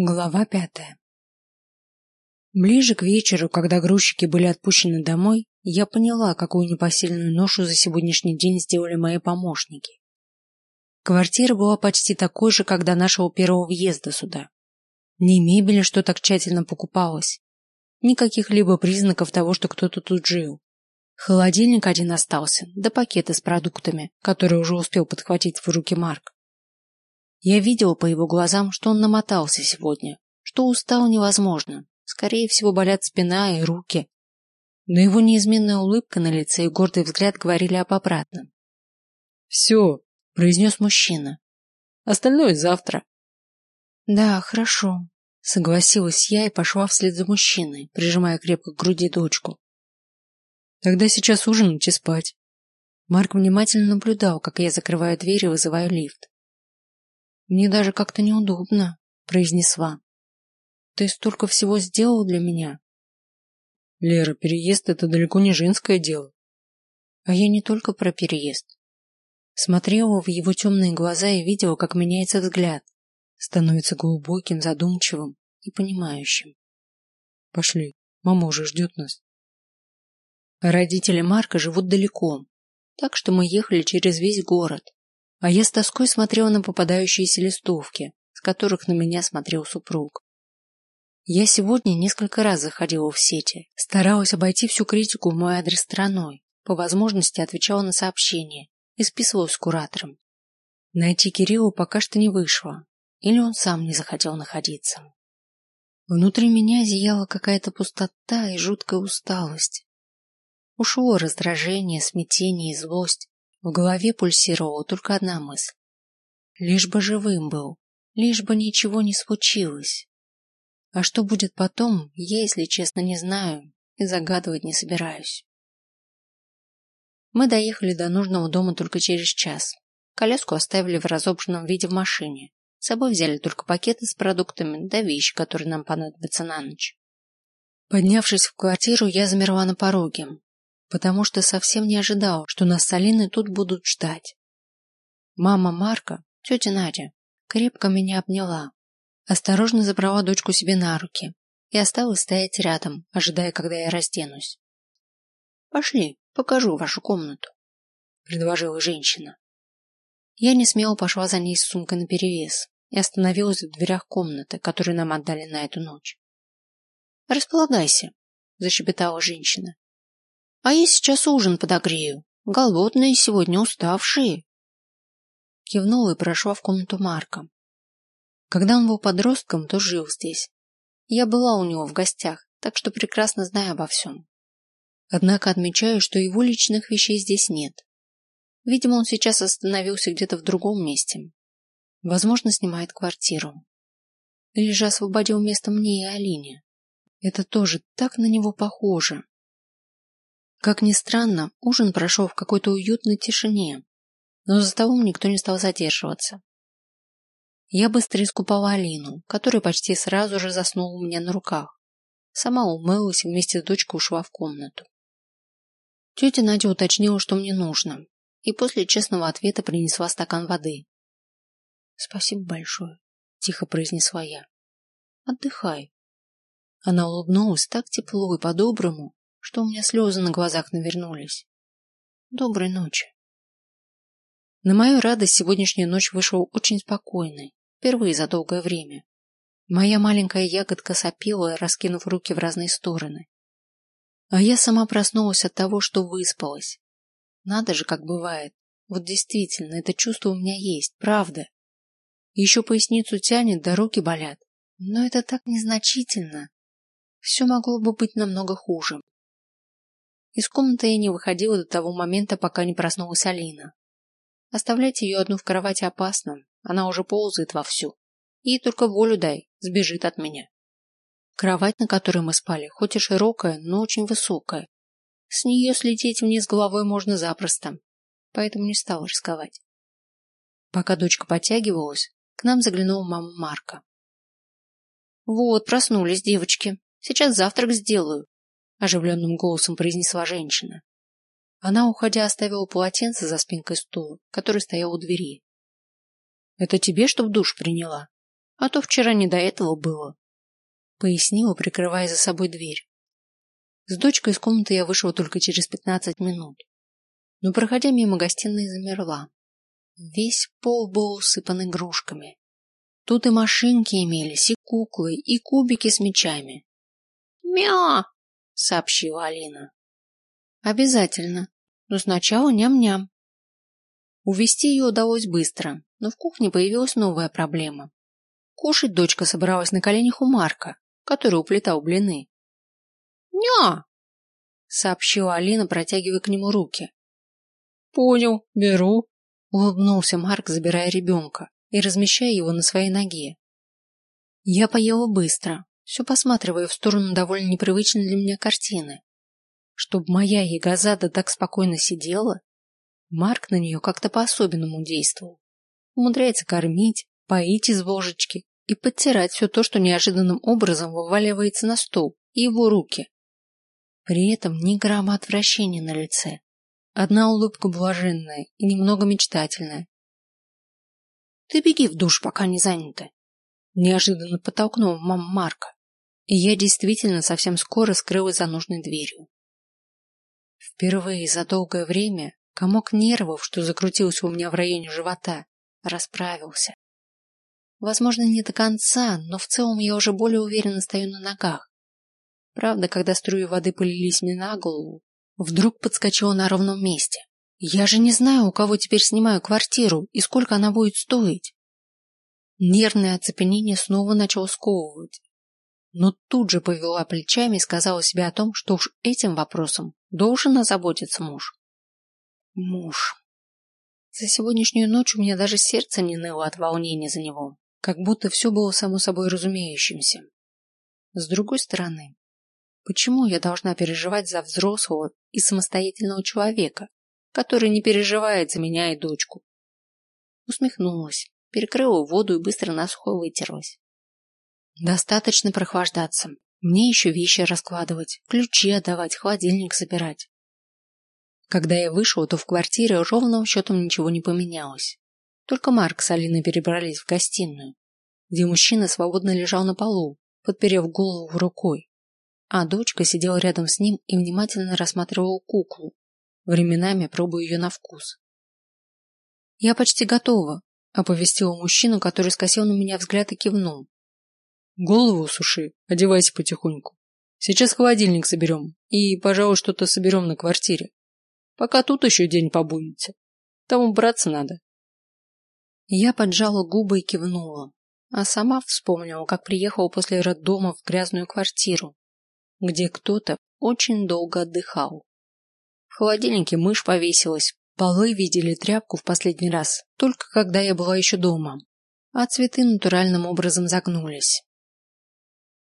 Глава пятая Ближе к вечеру, когда грузчики были отпущены домой, я поняла, какую непосильную ношу за сегодняшний день сделали мои помощники. Квартира была почти такой же, как до нашего первого въезда сюда. Ни мебели, что так тщательно покупалось, ни каких-либо признаков того, что кто-то тут жил. Холодильник один остался, да пакеты с продуктами, которые уже успел подхватить в руки Марк. Я видела по его глазам, что он намотался сегодня, что устал невозможно. Скорее всего, болят спина и руки. Но его неизменная улыбка на лице и гордый взгляд говорили об обратном. «Все», — произнес мужчина. «Остальное завтра». «Да, хорошо», — согласилась я и пошла вслед за мужчиной, прижимая крепко к груди дочку. «Тогда сейчас ужинать и спать». Марк внимательно наблюдал, как я закрываю дверь и вызываю лифт. Мне даже как-то неудобно, произнесла. Ты столько всего сделал для меня. Лера, переезд это далеко не женское дело. А я не только про переезд. Смотрела в его темные глаза и видела, как меняется взгляд, становится глубоким, задумчивым и понимающим. Пошли, мама уже ждет нас. Родители Марка живут далеко, так что мы ехали через весь город, а я с тоской смотрела на попадающиеся листовки, с которых на меня смотрел супруг. Я сегодня несколько раз заходила в сети, старалась обойти всю критику в мой адрес стороной, по возможности отвечала на сообщения и списывалась с куратором. Найти Кирилла пока что не вышло, или он сам не захотел находиться. Внутри меня зияла какая-то пустота и жуткая усталость. Ушло раздражение, смятение и злость, в голове пульсировала только одна мысль. Лишь бы живым был, лишь бы ничего не случилось. А что будет потом, я, если честно, не знаю и загадывать не собираюсь. Мы доехали до нужного дома только через час. Коляску оставили в разобранном виде в машине. С собой взяли только пакеты с продуктами да вещи, которые нам понадобятся на ночь. Поднявшись в квартиру, я замерла на пороге, потому что совсем не ожидал, что нас с Алиной тут будут ждать. Мама Марка, тетя Надя, крепко меня обняла, осторожно забрала дочку себе на руки и осталась стоять рядом, ожидая, когда я разденусь. Пошли, покажу вашу комнату, предложила женщина. Я не смело пошла за ней с сумкой наперевес и остановилась в дверях комнаты, которую нам отдали на эту ночь. Располагайся, защебетала женщина. А я сейчас ужин подогрею. Голодные сегодня, уставшие. Кивнула и прошла в комнату Марка. Когда он был подростком, то жил здесь. Я была у него в гостях, так что прекрасно знаю обо всем. Однако отмечаю, что его личных вещей здесь нет. Видимо, он сейчас остановился где-то в другом месте. Возможно, снимает квартиру. Или же освободил место мне и Алине. Это тоже так на него похоже. Как ни странно, ужин прошел в какой-то уютной тишине, но за столом никто не стал задерживаться. Я быстро искупала Алину, которая почти сразу же заснула у меня на руках. Сама умылась и вместе с дочкой ушла в комнату. Тетя Надя уточнила, что мне нужно, и после честного ответа принесла стакан воды. Спасибо большое, тихо произнесла я. Отдыхай. Она улыбнулась так тепло и по-доброму, что у меня слезы на глазах навернулись. Доброй ночи. На мою радость сегодняшняя ночь вышла очень спокойной, впервые за долгое время. Моя маленькая ягодка сопела, раскинув руки в разные стороны. А я сама проснулась от того, что выспалась. Надо же, как бывает. Вот действительно, это чувство у меня есть, правда. Еще поясницу тянет, да руки болят. Но это так незначительно. Все могло бы быть намного хуже. Из комнаты я не выходила до того момента, пока не проснулась Алина. Оставлять ее одну в кровати опасно, она уже ползает вовсю. Ей только волю дай, сбежит от меня. Кровать, на которой мы спали, хоть и широкая, но очень высокая. С нее слететь вниз головой можно запросто, поэтому не стала рисковать. Пока дочка подтягивалась, к нам заглянула мама Марка. Вот, проснулись девочки. Сейчас завтрак сделаю оживленным голосом произнесла женщина. Она, уходя, оставила полотенце за спинкой стула, который стоял у двери. Это тебе, чтоб душ приняла? А то вчера не до этого было. Пояснила, прикрывая за собой дверь. С дочкой из комнаты я вышла только через пятнадцать минут. Но, проходя мимо гостиной, замерла. Весь пол был усыпан игрушками. Тут и машинки имелись, и куклы, и кубики с мячами. «Мя!» — сообщила Алина. «Обязательно. Но сначала ням-ням». Увести ее удалось быстро, но в кухне появилась новая проблема. Кушать дочка собралась на коленях у Марка, который уплетал блины. «Ня!» — сообщила Алина, протягивая к нему руки. «Понял, беру», — улыбнулся Марк, забирая ребенка и размещая его на своей ноге. Я поела быстро, все посматривая в сторону довольно непривычной для меня картины. Чтоб моя ягозада так спокойно сидела, Марк на нее как-то по-особенному действовал. Умудряется кормить, поить из ложечки и подтирать все то, что неожиданным образом вываливается на стол и его руки. При этом ни грамма отвращения на лице. Одна улыбка блаженная и немного мечтательная. Ты беги в душ, пока не занята. Неожиданно подтолкнул мама Марка, и я действительно совсем скоро скрылась за нужной дверью. Впервые за долгое время комок нервов, что закрутился у меня в районе живота, расправился. Возможно, не до конца, но в целом я уже более уверенно стою на ногах. Правда, когда струи воды полились мне на голову, вдруг подскочила на ровном месте. Я же не знаю, у кого теперь снимаю квартиру и сколько она будет стоить. Нервное оцепенение снова начало сковывать. Но тут же повела плечами и сказала себе о том, что уж этим вопросом должен озаботиться муж. Муж. За сегодняшнюю ночь у меня даже сердце не ныло от волнения за него, как будто все было само собой разумеющимся. С другой стороны, почему я должна переживать за взрослого и самостоятельного человека, который не переживает за меня и дочку? Усмехнулась, перекрыла воду и быстро насухо вытерлась. Достаточно прохлаждаться. Мне еще вещи раскладывать, ключи отдавать, холодильник собирать. Когда я вышел, то в квартире ровным счетом ничего не поменялось. Только Марк с Алиной перебрались в гостиную, где мужчина свободно лежал на полу, подперев голову рукой, а дочка сидела рядом с ним и внимательно рассматривала куклу, временами пробуя ее на вкус. «Я почти готова», — оповестила мужчину, который скосил на меня взгляд и кивнул. «Голову суши, одевайся потихоньку. Сейчас холодильник соберем и, пожалуй, что-то соберем на квартире. Пока тут еще день побудете. Там убраться надо. Я поджала губы и кивнула, а сама вспомнила, как приехала после роддома в грязную квартиру, где кто-то очень долго отдыхал. В холодильнике мышь повесилась, полы видели тряпку в последний раз, только когда я была еще дома, а цветы натуральным образом загнулись.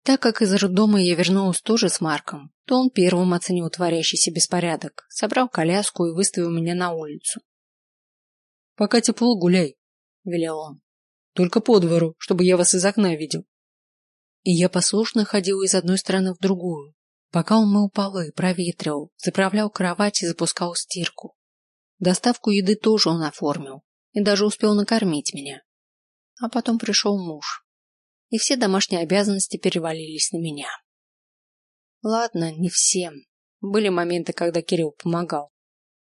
Так как из роддома я вернулась тоже с Марком, то он первым оценил творящийся беспорядок, собрал коляску и выставил меня на улицу. «Пока тепло, гуляй», — велел он. «Только по двору, чтобы я вас из окна видел». И я послушно ходил из одной стороны в другую, пока он мыл полы, проветривал, заправлял кровать и запускал стирку. Доставку еды тоже он оформил и даже успел накормить меня. А потом пришел муж и все домашние обязанности перевалились на меня. Ладно, не всем. Были моменты, когда Кирилл помогал.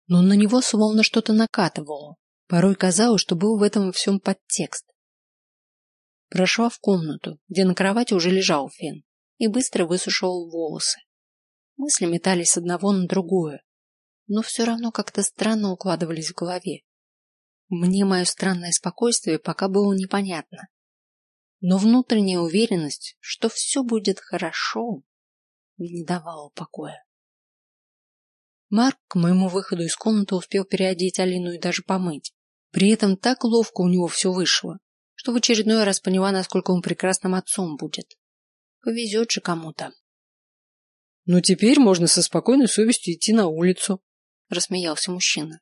Но на него словно что-то накатывало. Порой казалось, что был в этом всем подтекст. Прошла в комнату, где на кровати уже лежал Фен, и быстро высушил волосы. Мысли метались с одного на другое, но все равно как-то странно укладывались в голове. Мне мое странное спокойствие пока было непонятно но внутренняя уверенность, что все будет хорошо, не давала покоя. Марк к моему выходу из комнаты успел переодеть Алину и даже помыть. При этом так ловко у него все вышло, что в очередной раз поняла, насколько он прекрасным отцом будет. Повезет же кому-то. «Ну теперь можно со спокойной совестью идти на улицу», — рассмеялся мужчина.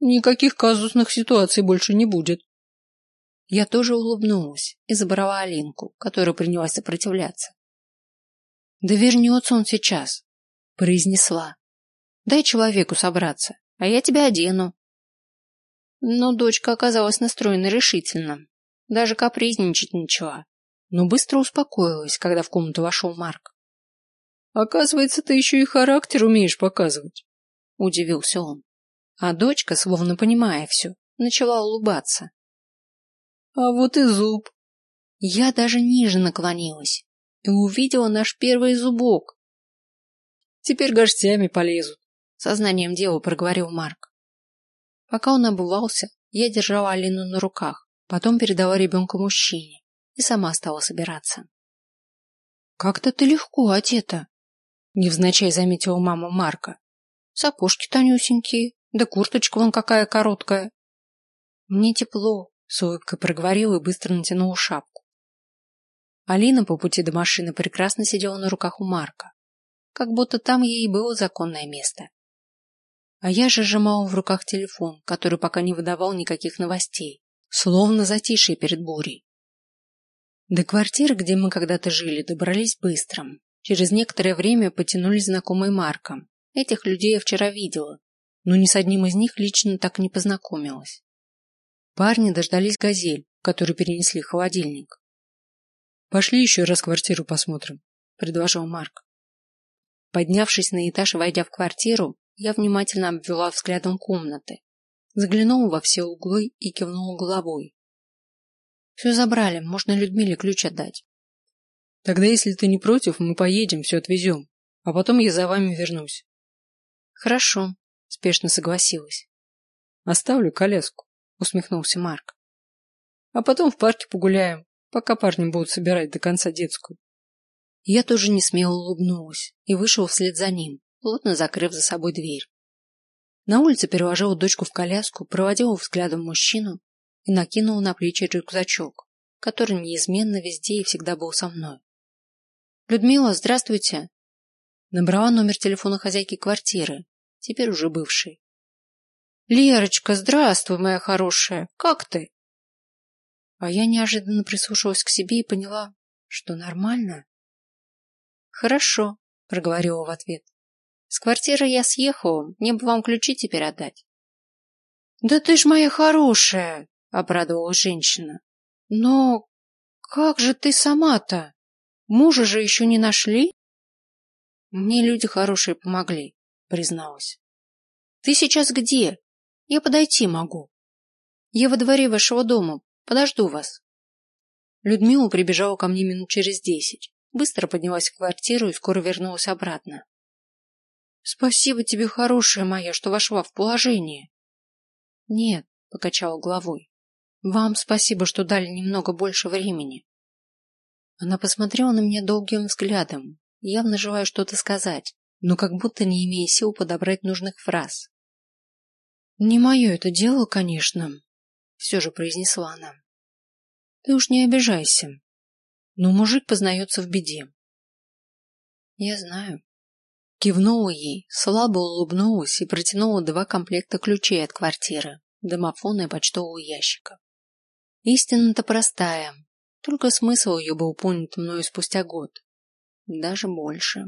«Никаких казусных ситуаций больше не будет». Я тоже улыбнулась и забрала Алинку, которая принялась сопротивляться. Да вернется он сейчас, произнесла. Дай человеку собраться, а я тебя одену. Но дочка оказалась настроена решительно. даже капризничать начала, но быстро успокоилась, когда в комнату вошел Марк. Оказывается, ты еще и характер умеешь показывать. Удивился он. А дочка, словно понимая все, начала улыбаться. А вот и зуб. Я даже ниже наклонилась и увидела наш первый зубок. Теперь горстями полезут. Сознанием дела проговорил Марк. Пока он обувался, я держала Алину на руках, потом передала ребенка мужчине и сама стала собираться. Как-то ты легко одета, невзначай заметила мама Марка. Сапожки тонюсенькие, да курточка вон какая короткая. Мне тепло, с улыбкой проговорила и быстро натянула шапку. Алина по пути до машины прекрасно сидела на руках у Марка, как будто там ей было законное место. А я же сжимала в руках телефон, который пока не выдавал никаких новостей, словно затишье перед бурей. До квартиры, где мы когда-то жили, добрались быстро. Через некоторое время потянулись знакомые Марка. Этих людей я вчера видела, но ни с одним из них лично так не познакомилась. Парни дождались газель, которую перенесли в холодильник. Пошли еще раз квартиру посмотрим, предложил Марк. Поднявшись на этаж и войдя в квартиру, я внимательно обвела взглядом комнаты, заглянула во все углы и кивнула головой. Все забрали, можно Людмиле ключ отдать. Тогда, если ты не против, мы поедем, все отвезем, а потом я за вами вернусь. Хорошо, спешно согласилась. Оставлю коляску, усмехнулся Марк. А потом в парке погуляем, пока парни будут собирать до конца детскую. Я тоже не смело улыбнулась и вышел вслед за ним, плотно закрыв за собой дверь. На улице переложила дочку в коляску, проводила взглядом мужчину и накинула на плечи рюкзачок, который неизменно везде и всегда был со мной. Людмила, здравствуйте. Набрала номер телефона хозяйки квартиры, теперь уже бывшей. Лерочка, здравствуй, моя хорошая. Как ты? А я неожиданно прислушалась к себе и поняла, что нормально. Хорошо, проговорила в ответ. С квартиры я съехала, мне бы вам ключи теперь отдать. Да ты ж моя хорошая, обрадовалась женщина. Но как же ты сама-то? Мужа же еще не нашли? Мне люди хорошие помогли, призналась. Ты сейчас где? Я подойти могу. Я во дворе вашего дома, подожду вас. Людмила прибежала ко мне минут через десять, быстро поднялась в квартиру и скоро вернулась обратно. Спасибо тебе, хорошая моя, что вошла в положение. Нет, покачала головой. Вам спасибо, что дали немного больше времени. Она посмотрела на меня долгим взглядом, явно желая что-то сказать, но как будто не имея сил подобрать нужных фраз. Не мое это дело, конечно, все же произнесла она. Ты уж не обижайся, но мужик познается в беде. Я знаю. Кивнула ей, слабо улыбнулась и протянула два комплекта ключей от квартиры, домофона и почтового ящика. Истина-то простая, только смысл ее был понят мною спустя год, даже больше.